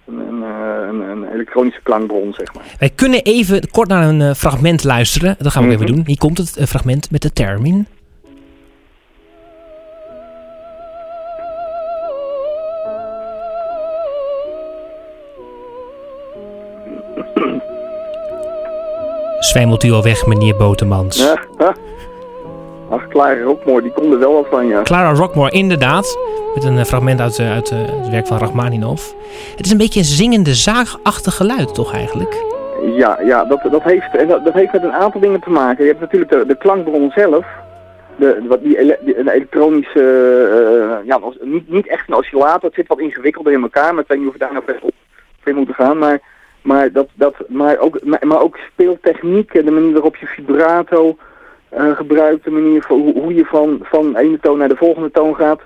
een, een, eh, een, een elektronische klankbron, zeg maar. Wij kunnen even kort naar een eh, fragment luisteren. Dat gaan we Mhm. even doen. Hier komt het fragment met de termin. Zwijmelt u al weg, meneer Botemans? Ja. Ach, Clara ook mooi, die komt er wel wat van, ja. Clara Rockmore, inderdaad. Met een eh, fragment uit, eh, uit eh, het werk van Rachmaninov. Het is een beetje een zingende, zaagachtig geluid, toch eigenlijk? Ja, ja dat, dat, heeft, en dat, dat heeft met een aantal dingen te maken. Je hebt natuurlijk de, de klankbron zelf. De, wat die, ele, die een elektronische, ja, niet, niet echt een oscillator. Het zit wat ingewikkelder in elkaar, maar ik weet niet of we daar nou best op in moeten gaan. Maar, maar, dat, dat, maar, ook, maar, ook speeltechniek en de manier waarop je vibrato eh, gebruikt, de manier voor hoe, je van, van ene toon naar de volgende toon gaat,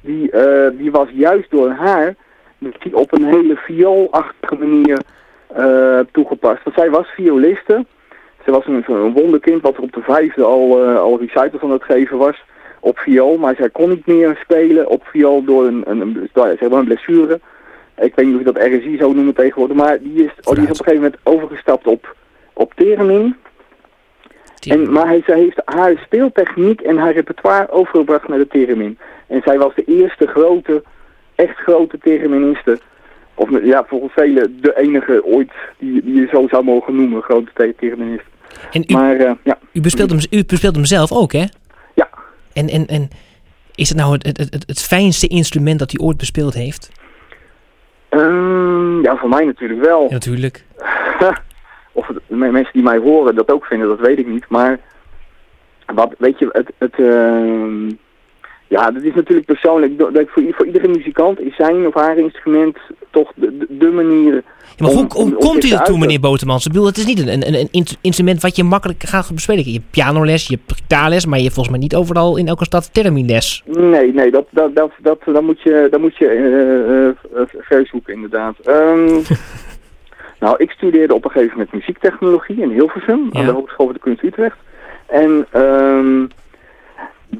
die, eh, die was juist door haar dus die op een hele vioolachtige manier eh, toegepast. Want zij was violiste. Ze was een, een wonderkind wat er op de vijfde al, al recital van het geven was op viool. Maar zij kon niet meer spelen op viool door een, een, een, een blessure. Ik weet niet of je dat RSI zou noemen tegenwoordig. Maar die is, oh, die is op een gegeven moment overgestapt op, op theremin. En, maar hij, zij heeft haar speeltechniek en haar repertoire overgebracht naar de theremin. En zij was de eerste grote, echt grote thereministe. Of ja, volgens velen de enige ooit die, die je zo zou mogen noemen, grote. En u, Maar eh, ja, u, bespeelt hem, u bespeelt hem zelf ook, hè? Ja. En, en, en is het nou het, het, het, het fijnste instrument dat hij ooit bespeeld heeft? Ehm, ja, voor mij natuurlijk wel. Ja, natuurlijk. of het, mensen die mij horen dat ook vinden, dat weet ik niet. Maar wat, weet je, het, het ehm, ja, dat is natuurlijk persoonlijk. Dat voor, voor iedere muzikant is zijn of haar instrument toch de, de, manier. Ja, maar om- hoe, om- hoe om komt u ertoe, meneer Botemans? Ik bedoel, het is niet een, een, een in- instrument wat je makkelijk gaat bespelen. Je hebt pianoles, je hebt gitaarles, maar je hebt volgens mij niet overal in elke stad terminles. Nee, nee, dat, dat, dat, dat, dat moet je, dat moet je eh, eh, ver zoeken inderdaad. Ehm, nou, ik studeerde op een gegeven moment muziektechnologie in Hilversum, aan de Hogeschool voor de Kunst Utrecht. En ehm,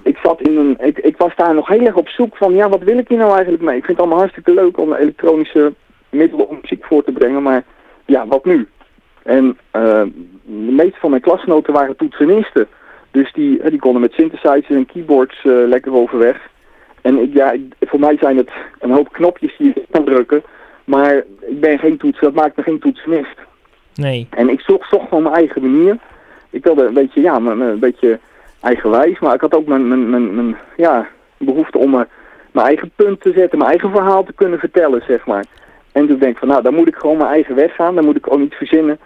ik zat in een, ik, ik was daar nog heel erg op zoek van, ja, wat wil ik hier nou eigenlijk mee? Ik vind het allemaal hartstikke leuk om elektronische middelen om muziek voor te brengen, maar ja, wat nu? En eh, de meeste van mijn klasgenoten waren toetsenisten. Dus die, eh, die konden met synthesizers en keyboards eh, lekker overweg. En ik, ja, voor mij zijn het een hoop knopjes die je kan drukken. Maar ik ben geen toets, dat maakt me geen toetsenist. Nee. En ik zocht, zocht van mijn eigen manier. Ik wilde een beetje, ja, een beetje eigenwijs. Maar ik had ook mijn, mijn, mijn, mijn ja, behoefte om mijn, mijn eigen punt te zetten. Mijn eigen verhaal te kunnen vertellen, zeg maar. En toen denk ik van, nou, dan moet ik gewoon mijn eigen weg gaan. Dan moet ik ook niet verzinnen.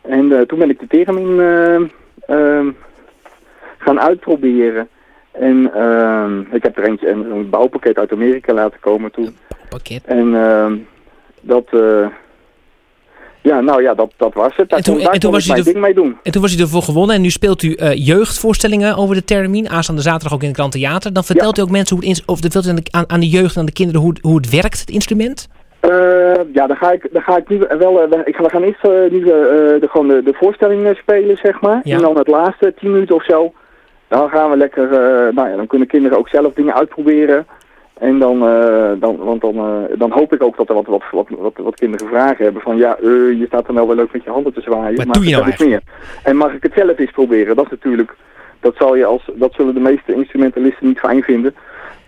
En eh, toen ben ik de termin eh, ehm, gaan uitproberen. En ehm, ik heb er eentje, een, een bouwpakket uit Amerika laten komen toen. Pakket. En ehm, dat, eh, ja, nou ja, dat, dat was het. Daar En toen- kon, daar en toen was je mijn de- ding mee doen. En toen was u ervoor gewonnen en nu speelt u eh, jeugdvoorstellingen over de termin. Aanstaande zaterdag ook in het Krant Theater. Dan vertelt u ook mensen hoe het of de, vertelt u aan, de, aan, aan de jeugd en aan de kinderen hoe, het- hoe het werkt, het instrument. Eh, ja, dan ga ik, dan ga ik nu wel. eh, we- ik ga, we gaan eerst nu de, gewoon de, de voorstelling spelen, zeg maar. Ja. En dan het laatste tien minuten of zo. Dan gaan we lekker. nou ja, dan kunnen kinderen ook zelf dingen uitproberen. En dan, eh, dan, want dan, eh, dan hoop ik ook dat er wat, wat, wat, wat, wat kinderen vragen hebben. Van ja, eh, je staat er nou wel leuk met je handen te zwaaien. Wat maar doe je nou meer. En mag ik het zelf eens proberen? Dat is natuurlijk. Dat, zal je als, dat zullen de meeste instrumentalisten niet fijn vinden.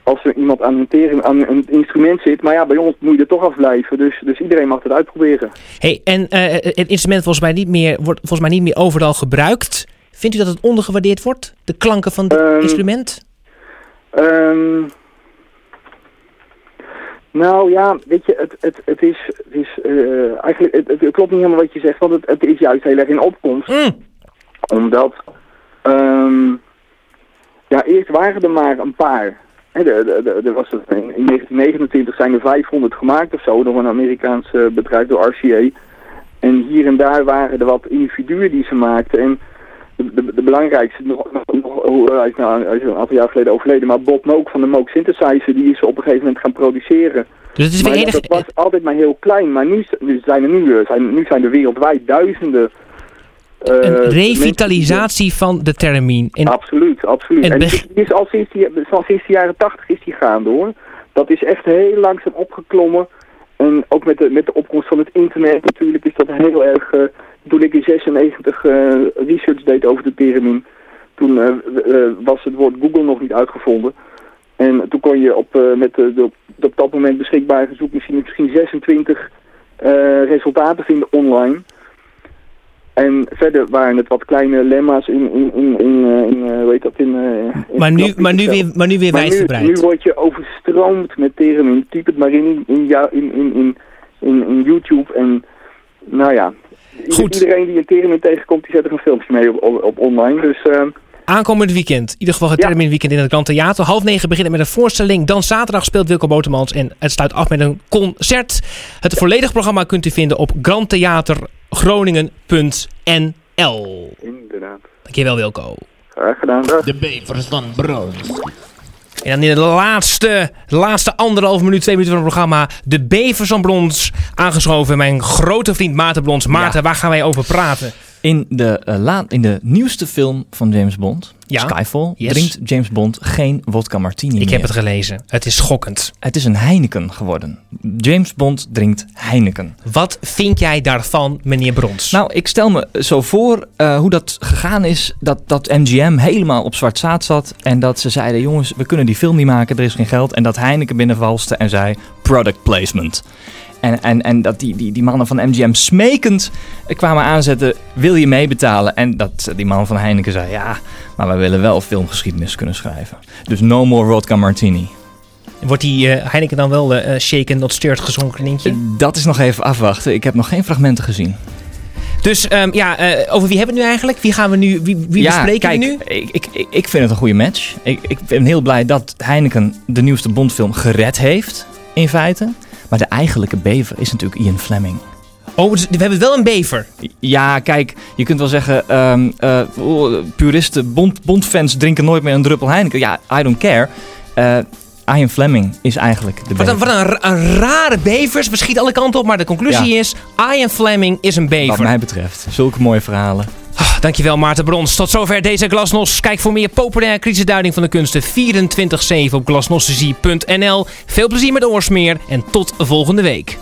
Als er iemand aan een, aan een instrument zit. Maar ja, bij ons moet je er toch afblijven. Dus, dus iedereen mag het uitproberen. Hey, en het instrument volgens mij niet meer, wordt volgens mij niet meer overal gebruikt. Vindt u dat het ondergewaardeerd wordt? De klanken van het Ehm, instrument? Ehm, nou ja, weet je, het, het, het is, het is eh, eigenlijk, het, het klopt niet helemaal wat je zegt, want het, het is juist heel erg in opkomst. Mm. Omdat, ehm, ja, eerst waren er maar een paar. Hè, de, de, de, was het, in, in 1929 zijn er 500 gemaakt of zo door een Amerikaans eh, bedrijf, door RCA. En hier en daar waren er wat individuen die ze maakten. En de, de, de belangrijkste, nog, nog, nog, hoe- hij, is nou, hij is een aantal jaar geleden overleden, maar Bob Moog van de Moog Synthesizer, die is op een gegeven moment gaan produceren. Dus het is weer enig... dat was altijd maar heel klein, maar nu, nu zijn er nu, eh, zijn, nu zijn er wereldwijd duizenden. eh, Een mensen revitalisatie van de termijn. En Absoluut, absoluut. En En, die is al sinds, die, al sinds de jaren tachtig is die gaande hoor. Dat is echt heel langzaam opgeklommen. En ook met de, met de opkomst van het internet natuurlijk is dat heel erg... eh, toen ik in 96 eh, research deed over de pyramide, toen eh, eh, was het woord Google nog niet uitgevonden. En toen kon je op, met de, de, de op dat moment beschikbare zoekmachine misschien 26 eh, resultaten vinden online. En verder waren het wat kleine lemma's in, in, in, in, in hoe heet dat, in... in Maar nu, maar nu weer, maar nu weer Maar nu, wijdverbreid. nu word je overstroomd met termen. Typ het maar in, in, in, in, in, in YouTube. En nou ja, Goed. iedereen die een termen tegenkomt, die zet er een filmpje mee op, op, op online. Dus eh, Aankomend weekend. In ieder geval het Ja. termin weekend in het Grand Theater. Half negen beginnen met een voorstelling. Dan zaterdag speelt Wilco Botermans. En het sluit af met een concert. Het volledige programma kunt u vinden op grandtheatergroningen.nl. inderdaad. Dankjewel Wilco. Graag gedaan. Dag. De bevers van Brons. En dan in de laatste, laatste anderhalf minuut, twee minuten van het programma. De Bevers van Brons. Aangeschoven mijn grote vriend Maarten Brons. Maarten, waar gaan wij over praten? In de, eh, la- in de nieuwste film van James Bond, Ja. Skyfall, Yes. drinkt James Bond geen vodka martini Ik meer. heb het gelezen. Het is schokkend. Het is een Heineken geworden. James Bond drinkt Heineken. Wat vind jij daarvan, meneer Brons? Nou, ik stel me zo voor eh, hoe dat gegaan is. Dat, dat MGM helemaal op zwart zaad zat. En dat ze zeiden, jongens, we kunnen die film niet maken. Er is geen geld. En dat Heineken binnenvalste en zei, product placement. En, en, en dat die, die, die mannen van MGM smekend kwamen aanzetten, wil je meebetalen? En dat die man van Heineken zei, ja, maar wij willen wel filmgeschiedenis kunnen schrijven. Dus no more vodka martini. Wordt die eh, Heineken dan wel eh, shaken, not stirred, gezonken Nientje? Dat is nog even afwachten. Ik heb nog geen fragmenten gezien. Dus ehm, ja, eh, over wie hebben we het nu eigenlijk? Wie gaan we nu, wie, wie ja, bespreken kijk, we nu? Ik, ik, ik- ik vind het een goede match. Ik, ik ben heel blij dat Heineken de nieuwste Bondfilm gered heeft, in feite. Maar de eigenlijke bever is natuurlijk Ian Fleming. Oh, dus we hebben wel een bever. Ja, kijk, je kunt wel zeggen, ehm, eh, oh, puristen, Bond, Bondfans drinken nooit meer een druppel Heineken. Ja, I don't care. Eh, Ian Fleming is eigenlijk de Wat bever. een, wat een, ra- een rare bevers. We schieten alle kanten op, maar de conclusie Ja. is... Ian Fleming is een bever. Wat mij betreft. Zulke mooie verhalen. Ah, Dankjewel Maarten Brons. Tot zover deze Glasnos. Kijk voor meer populaire kritische duiding van de kunsten 24-7 op glasnostici.nl. Veel plezier met Oorsmeer en tot volgende week.